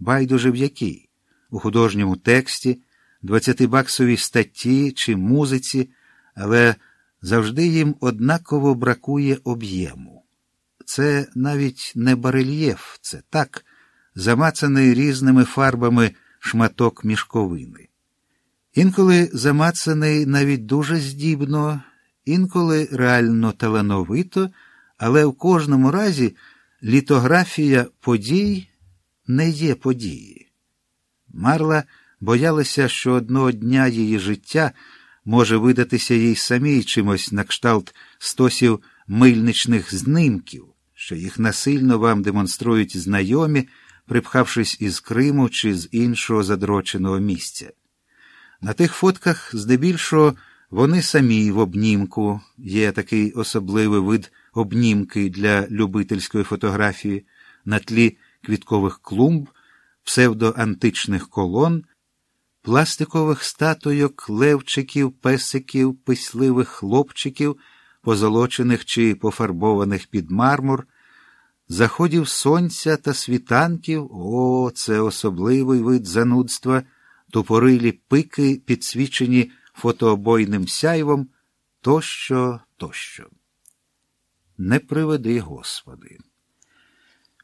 байдуже в якій, у художньому тексті, двадцятибаксовій статті чи музиці, але завжди їм однаково бракує об'єму. Це навіть не барельєф, це так, замацаний різними фарбами шматок мішковини. Інколи замацаний навіть дуже здібно, інколи реально талановито, але в кожному разі літографія подій не є події. Марла боялася, що одного дня її життя може видатися їй самій чимось на кшталт стосів мильничних знимків, що їх насильно вам демонструють знайомі, припхавшись із Криму чи з іншого задроченого місця. На тих фотках, здебільшого, вони самі в обнімку, є такий особливий вид обнімки для любительської фотографії, на тлі квіткових клумб, псевдоантичних колон, пластикових статуйок, левчиків, песиків, писливих хлопчиків, позолочених чи пофарбованих під мармур, заходів сонця та світанків, о, це особливий вид занудства, тупорилі пики, підсвічені фотообойним сяйвом, тощо, тощо. Не приведи, Господи.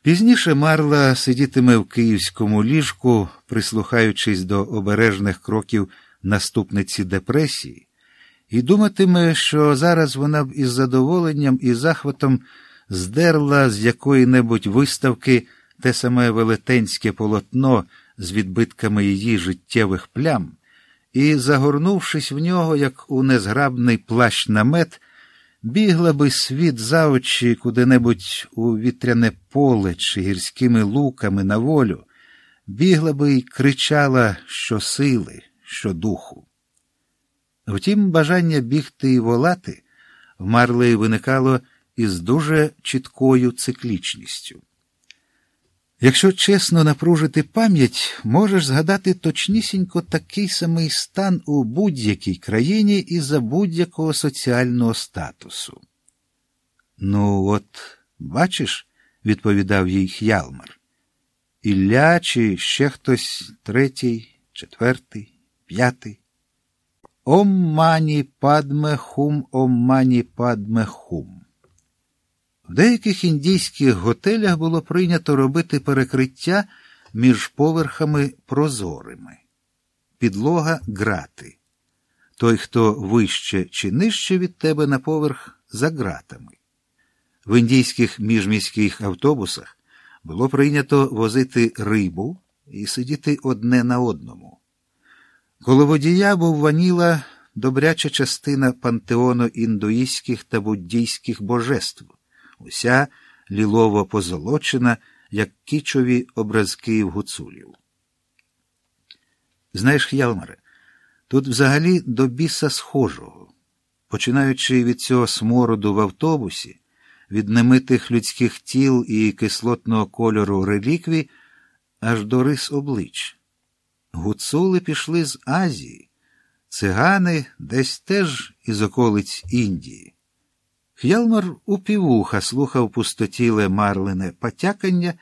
Пізніше Марла сидітиме в київському ліжку, прислухаючись до обережних кроків наступниці депресії, і думатиме, що зараз вона б із задоволенням і захватом здерла з якої-небудь виставки те саме велетенське полотно з відбитками її життєвих плям, і, загорнувшись в нього, як у незграбний плащ намет, бігла би світ за очі куди-небудь у вітряне поле чи гірськими луками на волю, бігла би й кричала що сили, що духу. Втім, бажання бігти і волати в Марлеї виникало із дуже чіткою циклічністю. Якщо чесно напружити пам'ять, можеш згадати точнісінько такий самий стан у будь-якій країні і за будь-якого соціального статусу. Ну, от, бачиш, відповідав їй Х'ялмар. Ілля чи ще хтось третій, четвертий, п'ятий. Ом мані падме хум, ом мані падме хум. В деяких індійських готелях було прийнято робити перекриття між поверхами прозорими, підлога грати. Той, хто вище чи нижче від тебе на поверх за ґратами. В індійських міжміських автобусах було прийнято возити рибу і сидіти одне на одному. Коло водія був ваніла добряча частина пантеону індуїстських та буддійських божеств уся лілово позолочена, як кічові образки в гуцулів. Знаєш, Ялмаре, тут взагалі до біса схожого, починаючи від цього смороду в автобусі, від немитих людських тіл і кислотного кольору реліквій, аж до рис облич. Гуцули пішли з Азії, цигани десь теж із околиць Індії. Х'ялмар упівуха слухав пустотіле марлене потякання,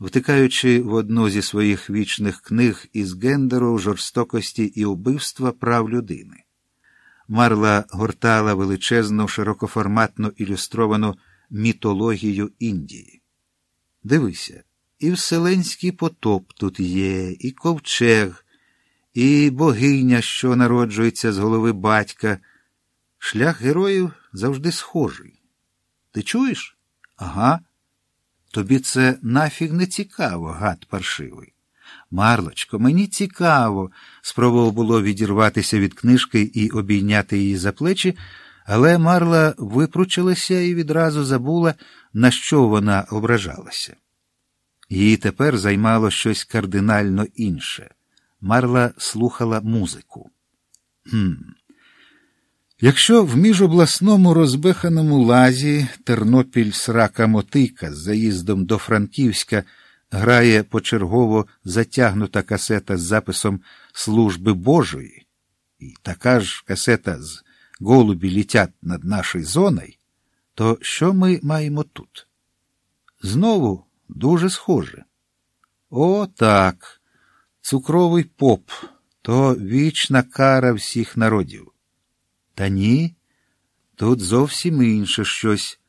втикаючи в одну зі своїх вічних книг із гендеру жорстокості і убивства прав людини. Марла гортала величезну широкоформатну ілюстровану мітологію Індії. Дивися, і вселенський потоп тут є, і ковчег, і богиня, що народжується з голови батька. Шлях героїв завжди схожий. Ти чуєш? Ага. Тобі це нафіг не цікаво, гад паршивий. Марлочко, мені цікаво, спробував було відірватися від книжки і обійняти її за плечі, але Марла випручилася і відразу забула, на що вона ображалася. Її тепер займало щось кардинально інше. Марла слухала музику. Хм. Якщо в міжобласному розбиханому лазі Тернопіль срака мотика з заїздом до Франківська грає почергово затягнута касета з записом Служби Божої, і така ж касета з Голубі літять над нашою зоною, то що ми маємо тут? Знову дуже схоже. О, так, цукровий поп то вічна кара всіх народів. Та ні, тут зовсім інше щось.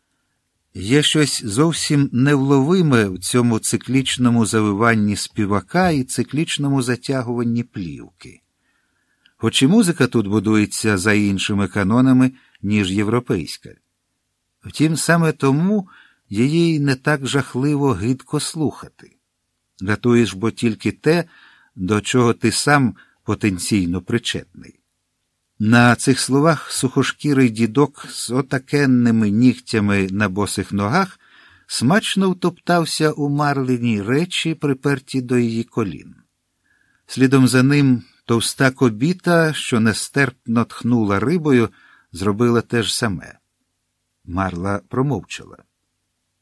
Є щось зовсім невловиме в цьому циклічному завиванні співака і циклічному затягуванні плівки. Хоч і музика тут будується за іншими канонами, ніж європейська. Втім, саме тому її не так жахливо гидко слухати. Рятуєш бо тільки те, до чого ти сам потенційно причетний. На цих словах сухошкірий дідок з отакенними нігтями на босих ногах смачно втоптався у марлині речі, приперті до її колін. Слідом за ним товста кобіта, що нестерпно тхнула рибою, зробила те ж саме. Марла промовчала.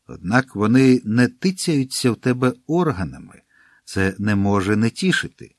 Однак вони не тицяються в тебе органами, це не може не тішити.